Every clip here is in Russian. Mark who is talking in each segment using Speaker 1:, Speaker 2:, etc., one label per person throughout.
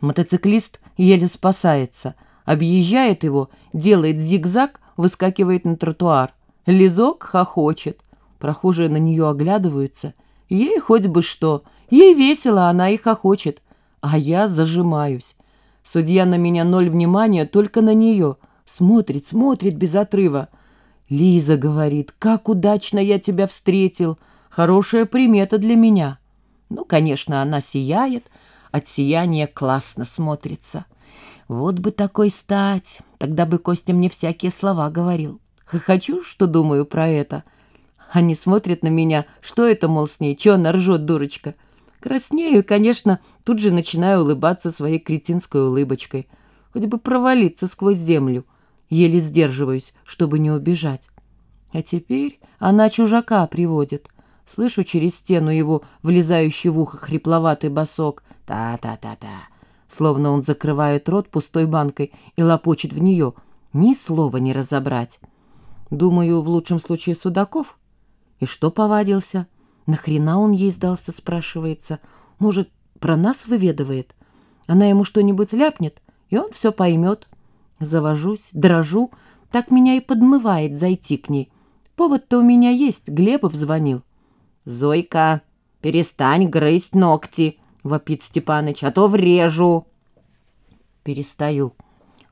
Speaker 1: Мотоциклист еле спасается. Объезжает его, делает зигзаг, выскакивает на тротуар. Лизок хохочет. Прохожие на нее оглядываются. Ей хоть бы что. Ей весело, она и хохочет. А я зажимаюсь. Судья на меня ноль внимания, только на нее. Смотрит, смотрит без отрыва. Лиза говорит, как удачно я тебя встретил. Хорошая примета для меня. Ну, конечно, она сияет, от сияния классно смотрится. Вот бы такой стать, тогда бы Костя мне всякие слова говорил. Хохочу, что думаю про это. Они смотрят на меня, что это, мол, с ней, чё она ржет, дурочка. Краснею, конечно, тут же начинаю улыбаться своей кретинской улыбочкой. Хоть бы провалиться сквозь землю. Еле сдерживаюсь, чтобы не убежать. А теперь она чужака приводит. Слышу через стену его, влезающий в ухо хрипловатый босок. Та-та-та-та. Словно он закрывает рот пустой банкой и лопочет в нее. Ни слова не разобрать. Думаю, в лучшем случае Судаков. И что повадился? Нахрена он ей сдался, спрашивается. Может, про нас выведывает? Она ему что-нибудь ляпнет, и он все поймет. Завожусь, дрожу, так меня и подмывает зайти к ней. Повод-то у меня есть, Глебов звонил. «Зойка, перестань грызть ногти!» — вопит Степаныч, «а то врежу!» Перестаю.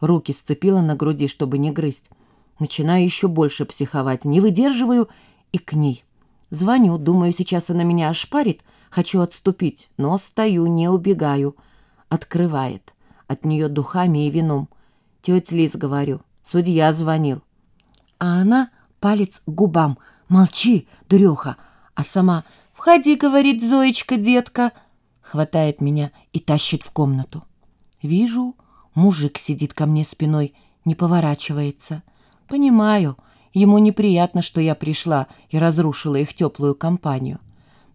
Speaker 1: Руки сцепила на груди, чтобы не грызть. Начинаю еще больше психовать, не выдерживаю и к ней. Звоню, думаю, сейчас она меня ошпарит, хочу отступить, но стою, не убегаю. Открывает. От нее духами и вином. Тетя Лиз, говорю, судья звонил. А она палец губам. Молчи, дуреха а сама «Входи», — говорит Зоечка, детка, хватает меня и тащит в комнату. Вижу, мужик сидит ко мне спиной, не поворачивается. Понимаю, ему неприятно, что я пришла и разрушила их теплую компанию.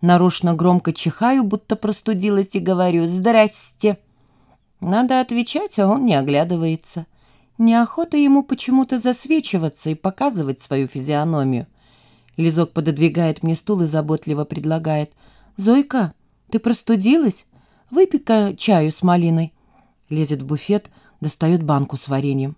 Speaker 1: Нарочно громко чихаю, будто простудилась, и говорю «Здрасте». Надо отвечать, а он не оглядывается. Неохота ему почему-то засвечиваться и показывать свою физиономию. Лизок пододвигает мне стул и заботливо предлагает. «Зойка, ты простудилась? Выпей-ка чаю с малиной». Лезет в буфет, достает банку с вареньем.